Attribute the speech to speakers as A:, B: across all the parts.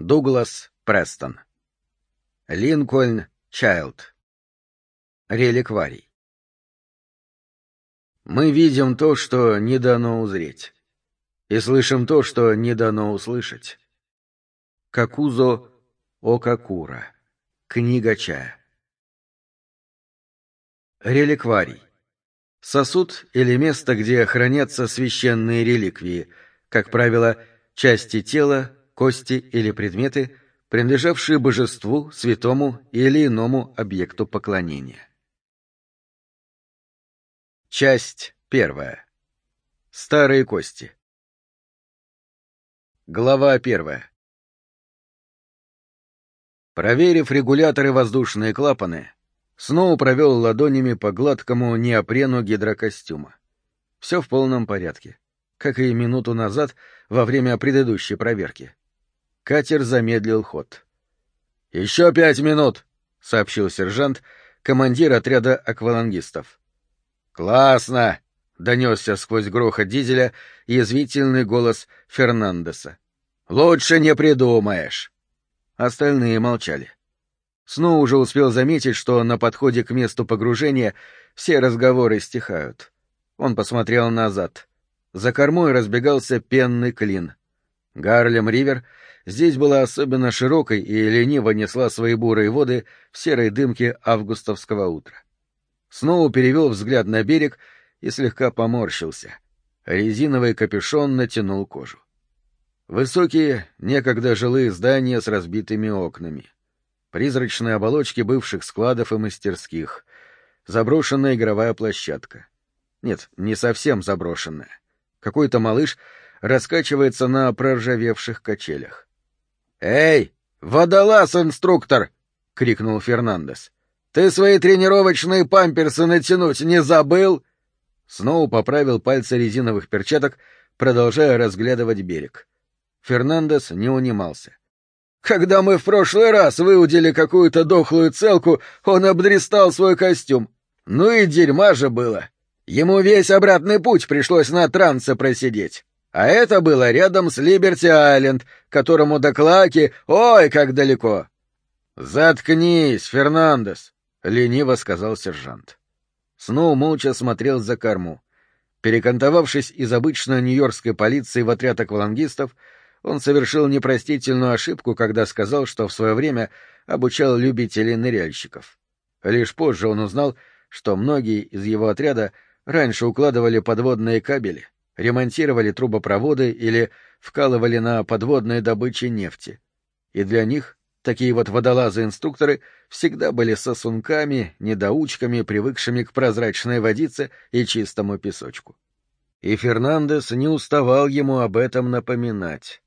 A: Дуглас Престон. Линкольн Чайлд. Реликварий. Мы видим то, что не дано узреть, и слышим то, что не дано услышать. Какузо Окакура. Книга чая. Реликварий. Сосуд или место, где хранятся священные реликвии, как правило, части тела, кости или предметы, принадлежавшие божеству, святому или иному объекту поклонения. Часть первая. Старые кости. Глава первая. Проверив регуляторы воздушные клапаны, Сноу провел ладонями по гладкому неопрену гидрокостюма. Все в полном порядке, как и минуту назад во время предыдущей проверки. Катер замедлил ход. «Еще пять минут!» — сообщил сержант, командир отряда аквалангистов. «Классно!» — донесся сквозь грохот дизеля язвительный голос Фернандеса. «Лучше не придумаешь!» Остальные молчали. Сноу уже успел заметить, что на подходе к месту погружения все разговоры стихают. Он посмотрел назад. За кормой разбегался пенный клин. Гарлем-ривер здесь была особенно широкой и лениво несла свои бурые воды в серой дымке августовского утра. Сноу перевел взгляд на берег и слегка поморщился. Резиновый капюшон натянул кожу. Высокие, некогда жилые здания с разбитыми окнами — призрачные оболочки бывших складов и мастерских, заброшенная игровая площадка. Нет, не совсем заброшенная. Какой-то малыш раскачивается на проржавевших качелях. «Эй, водолаз-инструктор!» — крикнул Фернандес. «Ты свои тренировочные памперсы натянуть не забыл?» Сноу поправил пальцы резиновых перчаток, продолжая разглядывать берег. Фернандес не унимался. Когда мы в прошлый раз выудили какую-то дохлую целку, он обдристал свой костюм. Ну и дерьма же было. Ему весь обратный путь пришлось на трансе просидеть. А это было рядом с Либерти-Айленд, которому до Клаки ой, как далеко. «Заткнись, Фернандес», — лениво сказал сержант. Сноу молча смотрел за корму. Перекантовавшись из обычной нью-йоркской полиции в отряд аквалангистов, он совершил непростительную ошибку, когда сказал, что в свое время обучал любителей ныряльщиков. Лишь позже он узнал, что многие из его отряда раньше укладывали подводные кабели, ремонтировали трубопроводы или вкалывали на подводной добыче нефти. И для них такие вот водолазы-инструкторы всегда были сосунками, недоучками, привыкшими к прозрачной водице и чистому песочку. И Фернандес не уставал ему об этом напоминать.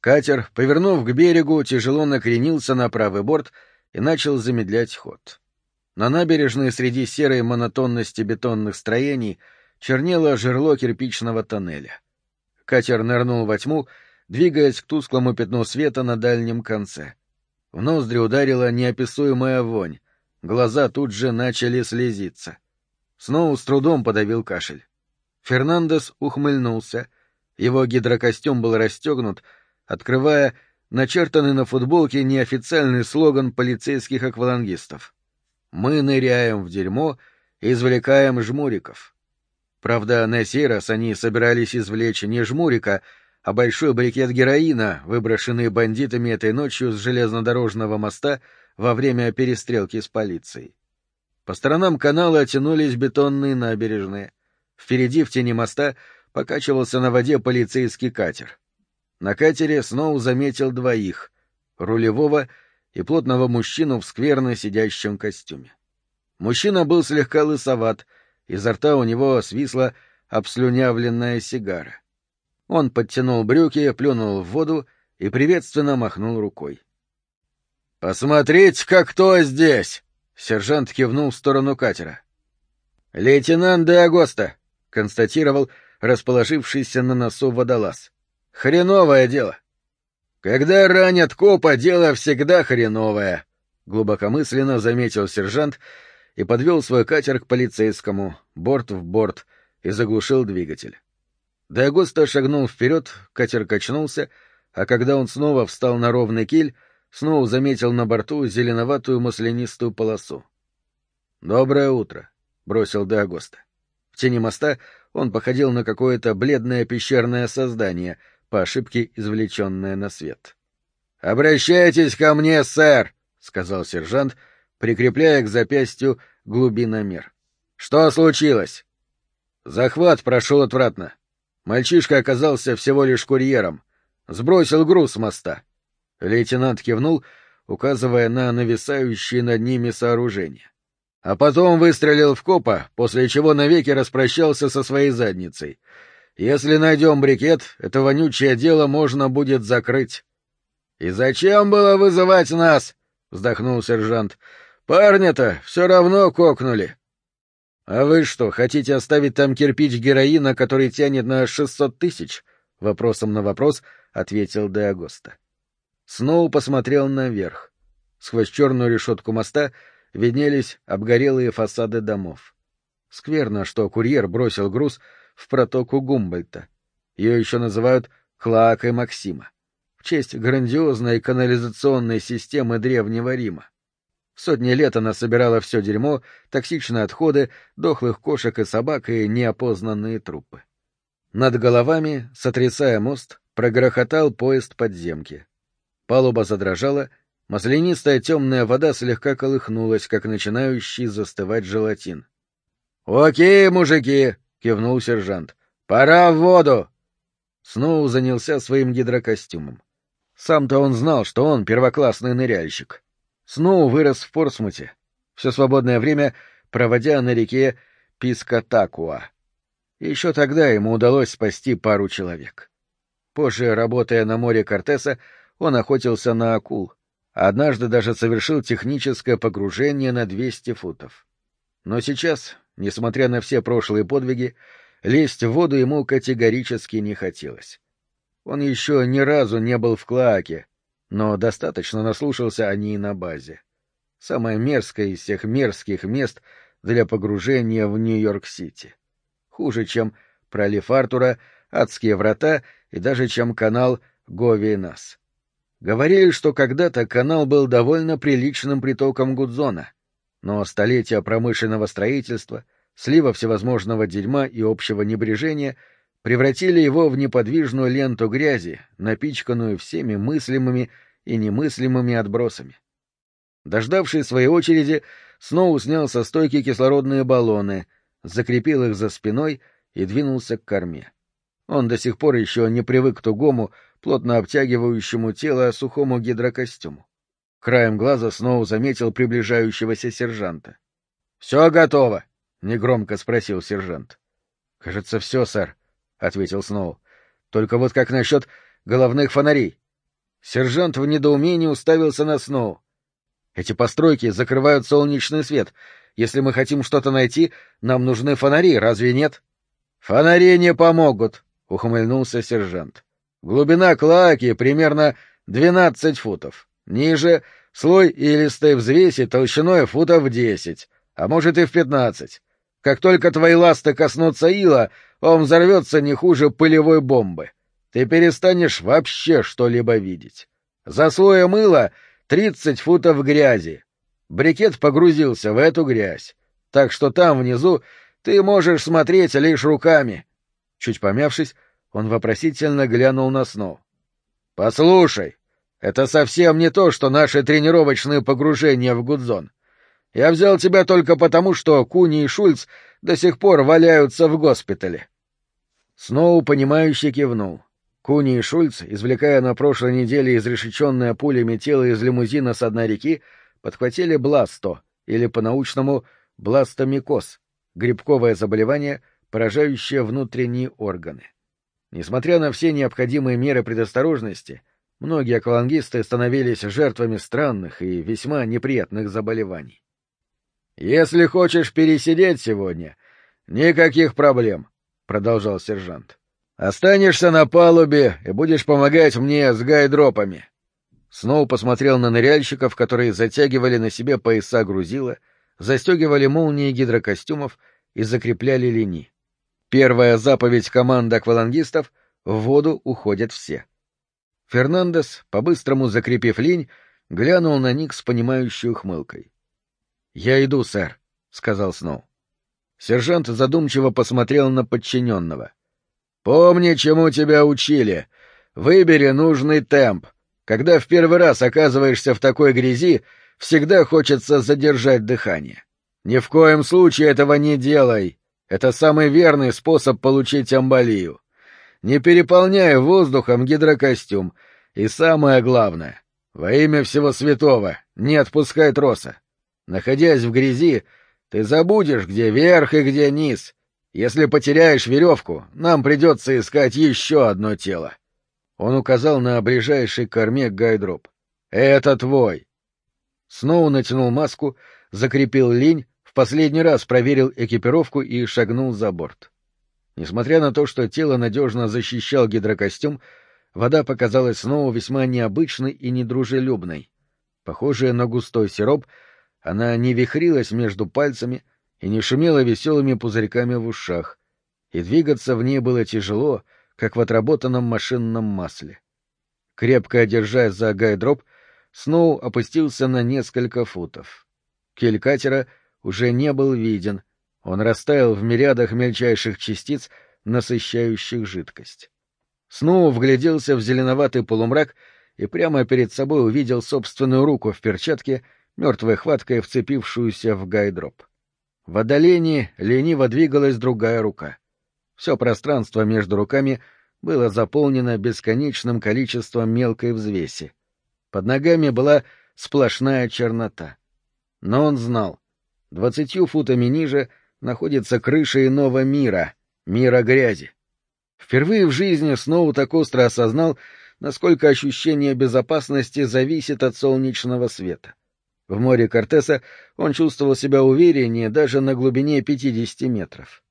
A: Катер, повернув к берегу, тяжело накренился на правый борт и начал замедлять ход. На набережной среди серой монотонности бетонных строений чернело жерло кирпичного тоннеля. Катер нырнул во тьму, двигаясь к тусклому пятну света на дальнем конце. В ноздри ударила неописуемая вонь, глаза тут же начали слезиться. Сноу с трудом подавил кашель. Фернандес ухмыльнулся. Его гидрокостюм был расстегнут, открывая начертанный на футболке неофициальный слоган полицейских аквалангистов. «Мы ныряем в дерьмо и извлекаем жмуриков». Правда, на сей раз они собирались извлечь не жмурика, а большой брикет героина, выброшенный бандитами этой ночью с железнодорожного моста во время перестрелки с полицией. По сторонам канала тянулись бетонные набережные. Впереди, в тени моста, покачивался на воде полицейский катер. На катере Сноу заметил двоих — рулевого и плотного мужчину в скверно сидящем костюме. Мужчина был слегка лысоват, изо рта у него свисла обслюнявленная сигара. Он подтянул брюки, плюнул в воду и приветственно махнул рукой. — Посмотрите, как кто здесь! — сержант кивнул в сторону катера. — Лейтенант де Агоста, — констатировал расположившийся на носу водолаз. Хреновое дело. Когда ранят копа, дело всегда хреновое, — глубокомысленно заметил сержант и подвел свой катер к полицейскому, борт в борт, и заглушил двигатель. Дагоста шагнул вперед, катер качнулся, а когда он снова встал на ровный киль, Сноу заметил на борту зеленоватую маслянистую полосу. «Доброе утро», — бросил Деагоста. В тени моста он походил на какое-то бледное пещерное создание, по ошибке извлеченное на свет. «Обращайтесь ко мне, сэр!» — сказал сержант, прикрепляя к запястью глубиномер. «Что случилось?» «Захват прошел отвратно. Мальчишка оказался всего лишь курьером. Сбросил груз с моста. Лейтенант кивнул, указывая на нависающие над ними сооружения. А потом выстрелил в копа, после чего навеки распрощался со своей задницей. Если найдем брикет, это вонючее дело можно будет закрыть. — И зачем было вызывать нас? — вздохнул сержант. — Парня-то все равно кокнули. — А вы что, хотите оставить там кирпич героина, который тянет на шестьсот тысяч? — вопросом на вопрос ответил Деагоста. Сноу посмотрел наверх. Сквозь черную решетку моста виднелись обгорелые фасады домов. Скверно, что курьер бросил груз в протоку Гумбольта. Ее еще называют Клоакой Максима, в честь грандиозной канализационной системы Древнего Рима. Сотни лет она собирала все дерьмо, токсичные отходы, дохлых кошек и собак и неопознанные трупы. Над головами, сотрясая мост, прогрохотал поезд подземки. Палуба задрожала, маслянистая темная вода слегка колыхнулась, как начинающий застывать желатин. — Окей, мужики! — кивнул сержант. — Пора в воду! Сноу занялся своим гидрокостюмом. Сам-то он знал, что он первоклассный ныряльщик. Сноу вырос в Порсмуте, все свободное время проводя на реке Пискатакуа. Еще тогда ему удалось спасти пару человек. Позже, работая на море Кортеса, он охотился на акул, а однажды даже совершил техническое погружение на 200 футов. Но сейчас, несмотря на все прошлые подвиги, лезть в воду ему категорически не хотелось. Он еще ни разу не был в Клоаке, но достаточно наслушался о ней на базе. Самое мерзкое из всех мерзких мест для погружения в Нью-Йорк-Сити. Хуже, чем пролив Артура, адские врата и даже чем канал Гови-Нас. Говорили, что когда-то канал был довольно приличным притоком Гудзона, но столетия промышленного строительства, слива всевозможного дерьма и общего небрежения превратили его в неподвижную ленту грязи, напичканную всеми мыслимыми и немыслимыми отбросами. Дождавшись своей очереди, Сноу снял со стойки кислородные баллоны, закрепил их за спиной и двинулся к корме. Он до сих пор еще не привык к тугому, плотно обтягивающему тело сухому гидрокостюму. Краем глаза Сноу заметил приближающегося сержанта. — Все готово? — негромко спросил сержант. — Кажется, все, сэр, — ответил Сноу. — Только вот как насчет головных фонарей? Сержант в недоумении уставился на Сноу. — Эти постройки закрывают солнечный свет. Если мы хотим что-то найти, нам нужны фонари, разве нет? — Фонари не помогут, — ухмыльнулся сержант. Глубина клаки примерно 12 футов. Ниже — слой илистой взвеси толщиной футов 10, а может и в 15. Как только твои ласты коснутся ила, он взорвется не хуже пылевой бомбы. Ты перестанешь вообще что-либо видеть. За слоем ила 30 футов грязи. Брикет погрузился в эту грязь, так что там внизу ты можешь смотреть лишь руками. Чуть помявшись, он вопросительно глянул на Сноу. — Послушай, это совсем не то, что наши тренировочные погружения в Гудзон. Я взял тебя только потому, что Куни и Шульц до сих пор валяются в госпитале. Сноу, понимающе кивнул. Куни и Шульц, извлекая на прошлой неделе изрешеченное пулями тело из лимузина с дна реки, подхватили бласто, или по-научному бластомикоз, грибковое заболевание, поражающее внутренние органы. Несмотря на все необходимые меры предосторожности, многие аквалангисты становились жертвами странных и весьма неприятных заболеваний. «Если хочешь пересидеть сегодня, никаких проблем», — продолжал сержант. «Останешься на палубе и будешь помогать мне с гайдропами». Сноу посмотрел на ныряльщиков, которые затягивали на себе пояса грузила, застегивали молнии гидрокостюмов и закрепляли линии. Первая заповедь команды аквалангистов — в воду уходят все. Фернандес, по-быстрому закрепив линь, глянул на Ник с понимающей ухмылкой. — Я иду, сэр, — сказал Сноу. Сержант задумчиво посмотрел на подчиненного. — Помни, чему тебя учили. Выбери нужный темп. Когда в первый раз оказываешься в такой грязи, всегда хочется задержать дыхание. Ни в коем случае этого не делай. Это самый верный способ получить амбалию. Не переполняй воздухом гидрокостюм. И самое главное, во имя всего святого, не отпускай троса. Находясь в грязи, ты забудешь, где верх и где низ. Если потеряешь веревку, нам придется искать еще одно тело. Он указал на ближайший к корме гайдроп. «Это твой!» Сноу натянул маску, закрепил линь, в последний раз проверил экипировку и шагнул за борт. Несмотря на то, что тело надежно защищал гидрокостюм, вода показалась Сноу весьма необычной и недружелюбной. Похожая на густой сироп, она не вихрилась между пальцами и не шумела веселыми пузырьками в ушах, и двигаться в ней было тяжело, как в отработанном машинном масле. Крепко держась за гайдроп, Сноу опустился на несколько футов. Кель катера уже не был виден, он растаял в мириадах мельчайших частиц, насыщающих жидкость. Сноу вгляделся в зеленоватый полумрак и прямо перед собой увидел собственную руку в перчатке — мертвой хваткой вцепившуюся в гайдроп. В отдалении лениво двигалась другая рука. Все пространство между руками было заполнено бесконечным количеством мелкой взвеси. Под ногами была сплошная чернота. Но он знал, двадцатью футами ниже находится крыша иного мира, мира грязи. Впервые в жизни Сноу так остро осознал, насколько ощущение безопасности зависит от солнечного света. В море Кортеса он чувствовал себя увереннее даже на глубине 50 метров.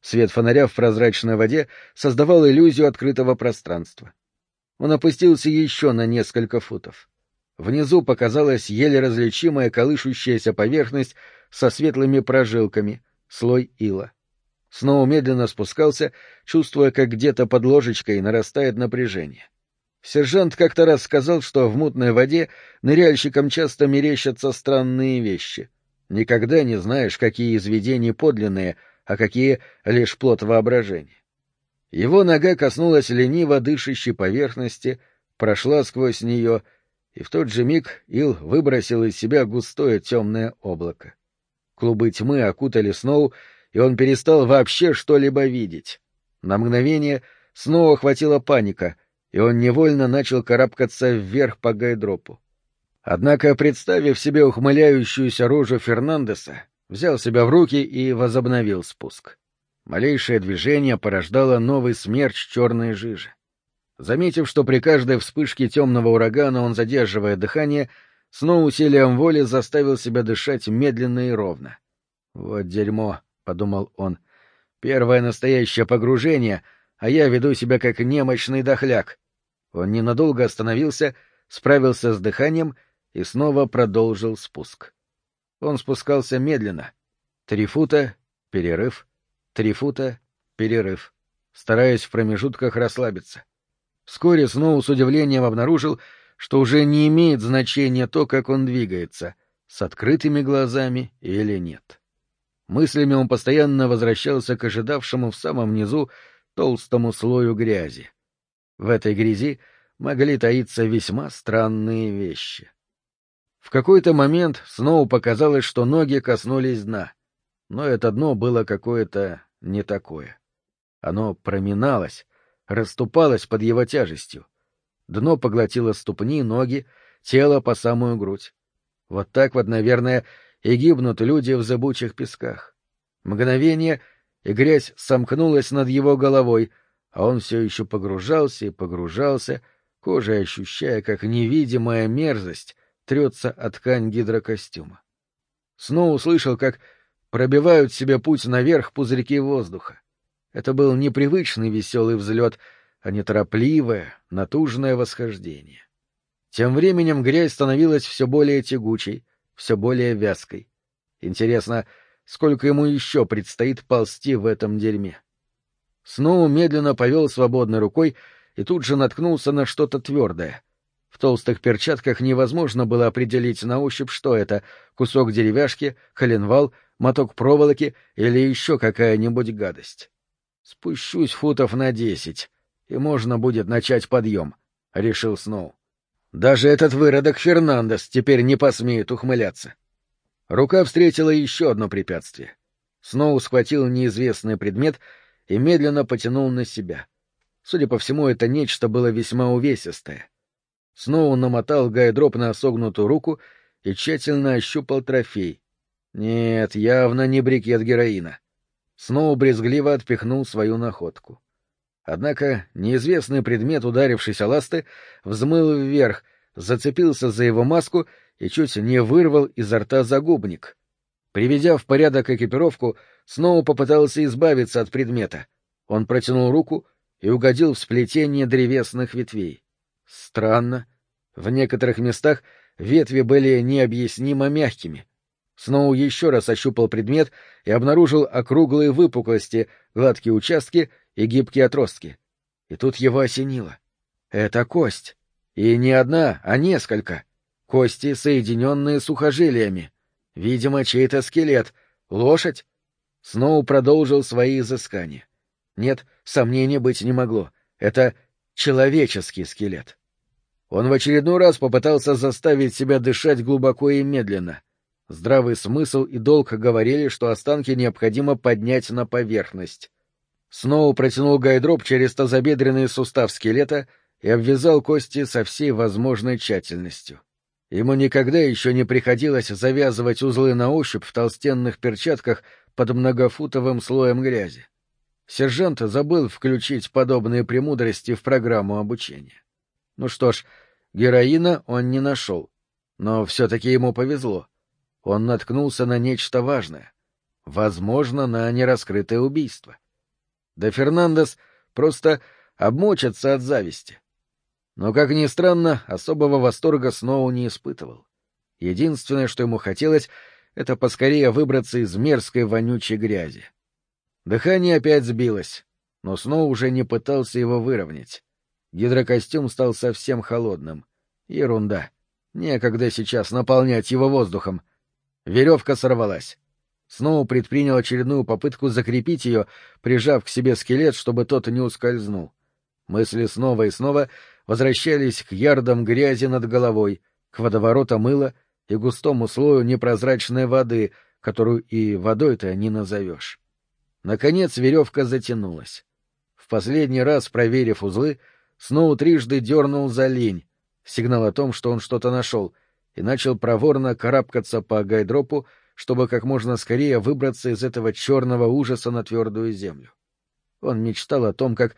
A: Свет фонаря в прозрачной воде создавал иллюзию открытого пространства. Он опустился еще на несколько футов. Внизу показалась еле различимая колышущаяся поверхность со светлыми прожилками, слой ила. Снова медленно спускался, чувствуя, как где-то под ложечкой нарастает напряжение. Сержант как-то раз сказал, что в мутной воде ныряльщикам часто мерещатся странные вещи. Никогда не знаешь, какие из видений подлинные, а какие — лишь плод воображения. Его нога коснулась лениво дышащей поверхности, прошла сквозь нее, и в тот же миг Ил выбросил из себя густое темное облако. Клубы тьмы окутали Сноу, и он перестал вообще что-либо видеть. На мгновение снова охватила паника — и он невольно начал карабкаться вверх по гайдропу. Однако, представив себе ухмыляющуюся рожу Фернандеса, взял себя в руки и возобновил спуск. Малейшее движение порождало новый смерч черной жижи. Заметив, что при каждой вспышке темного урагана он задерживает дыхание, снова усилием воли заставил себя дышать медленно и ровно. «Вот дерьмо», — подумал он, — «первое настоящее погружение — а я веду себя как немощный дохляк. Он ненадолго остановился, справился с дыханием и снова продолжил спуск. Он спускался медленно. Три фута — перерыв, три фута — перерыв, стараясь в промежутках расслабиться. Вскоре снова с удивлением обнаружил, что уже не имеет значения то, как он двигается, с открытыми глазами или нет. Мыслями он постоянно возвращался к ожидавшему в самом низу толстому слою грязи. В этой грязи могли таиться весьма странные вещи. В какой-то момент Сноу показалось, что ноги коснулись дна, но это дно было какое-то не такое. Оно проминалось, расступалось под его тяжестью. Дно поглотило ступни, ноги, тело по самую грудь. Вот так вот, наверное, и гибнут люди в зыбучих песках. Мгновение — и грязь сомкнулась над его головой, а он все еще погружался и погружался, кожей ощущая, как невидимая мерзость трется от ткань гидрокостюма. Снова услышал, как пробивают себе путь наверх пузырьки воздуха. Это был непривычный веселый взлет, а неторопливое, натужное восхождение. Тем временем грязь становилась все более тягучей, все более вязкой. Интересно, сколько ему еще предстоит ползти в этом дерьме. Снова медленно повел свободной рукой и тут же наткнулся на что-то твердое. В толстых перчатках невозможно было определить на ощупь, что это — кусок деревяшки, коленвал, моток проволоки или еще какая-нибудь гадость. «Спущусь футов на десять, и можно будет начать подъем», — решил Сноу. «Даже этот выродок Фернандес теперь не посмеет ухмыляться». Рука встретила еще одно препятствие. Сноу схватил неизвестный предмет и медленно потянул на себя. Судя по всему, это нечто было весьма увесистое. Сноу намотал гайдроп на согнутую руку и тщательно ощупал трофей. Нет, явно не брикет героина. Сноу брезгливо отпихнул свою находку. Однако неизвестный предмет, ударившись о ласты, взмыл вверх, зацепился за его маску и чуть не вырвал изо рта загубник. Приведя в порядок экипировку, Сноу попытался избавиться от предмета. Он протянул руку и угодил в сплетение древесных ветвей. Странно. В некоторых местах ветви были необъяснимо мягкими. Сноу еще раз ощупал предмет и обнаружил округлые выпуклости, гладкие участки и гибкие отростки. И тут его осенило. Это кость. И не одна, а несколько. Кости, соединенные сухожилиями. Видимо, чей-то скелет. Лошадь? Сноу продолжил свои изыскания. Нет, сомнений быть не могло. Это человеческий скелет. Он в очередной раз попытался заставить себя дышать глубоко и медленно. Здравый смысл и долг говорили, что останки необходимо поднять на поверхность. Сноу протянул гайдроп через тазобедренный сустав скелета и обвязал кости со всей возможной тщательностью. Ему никогда еще не приходилось завязывать узлы на ощупь в толстенных перчатках под многофутовым слоем грязи. Сержант забыл включить подобные премудрости в программу обучения. Ну что ж, героина он не нашел. Но все-таки ему повезло. Он наткнулся на нечто важное. Возможно, на нераскрытое убийство. Да Фернандес просто обмочится от зависти. Но, как ни странно, особого восторга Сноу не испытывал. Единственное, что ему хотелось, — это поскорее выбраться из мерзкой вонючей грязи. Дыхание опять сбилось, но Сноу уже не пытался его выровнять. Гидрокостюм стал совсем холодным. Ерунда. Некогда сейчас наполнять его воздухом. Веревка сорвалась. Сноу предпринял очередную попытку закрепить ее, прижав к себе скелет, чтобы тот не ускользнул. Мысли снова и снова возвращались к ярдам грязи над головой, к водоворотам мыла и густому слою непрозрачной воды, которую и водой-то не назовешь. Наконец веревка затянулась. В последний раз, проверив узлы, Сноу трижды дернул за лень, сигнал о том, что он что-то нашел, и начал проворно карабкаться по гайдропу, чтобы как можно скорее выбраться из этого черного ужаса на твердую землю. Он мечтал о том, как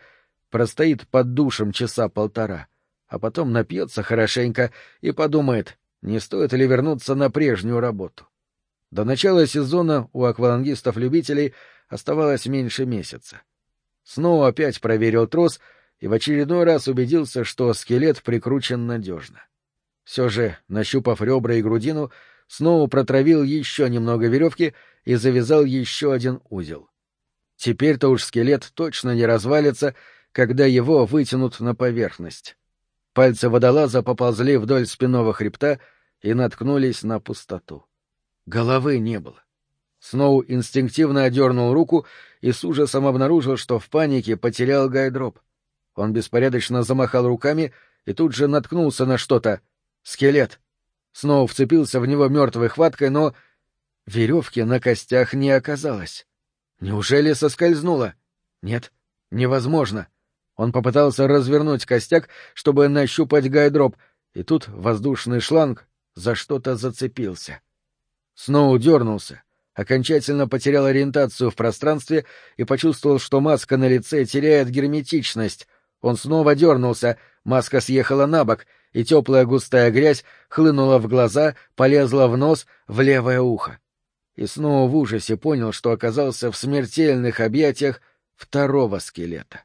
A: простоит под душем часа полтора, а потом напьется хорошенько и подумает, не стоит ли вернуться на прежнюю работу. До начала сезона у аквалангистов-любителей оставалось меньше месяца. Снова опять проверил трос — и в очередной раз убедился, что скелет прикручен надежно. Все же, нащупав ребра и грудину, снова протравил еще немного веревки и завязал еще один узел. Теперь-то уж скелет точно не развалится, когда его вытянут на поверхность. Пальцы водолаза поползли вдоль спинного хребта и наткнулись на пустоту. Головы не было. Сноу инстинктивно одернул руку и с ужасом обнаружил, что в панике потерял гайдроп. Он беспорядочно замахал руками и тут же наткнулся на что-то. Скелет. Снова вцепился в него мертвой хваткой, но... Веревки на костях не оказалось. Неужели соскользнула? Нет, невозможно. Он попытался развернуть костяк, чтобы нащупать гайдроп, и тут воздушный шланг за что-то зацепился. Сноу дернулся, окончательно потерял ориентацию в пространстве и почувствовал, что маска на лице теряет герметичность, он снова дернулся, маска съехала на бок, и теплая густая грязь хлынула в глаза, полезла в нос, в левое ухо. И снова в ужасе понял, что оказался в смертельных объятиях второго скелета.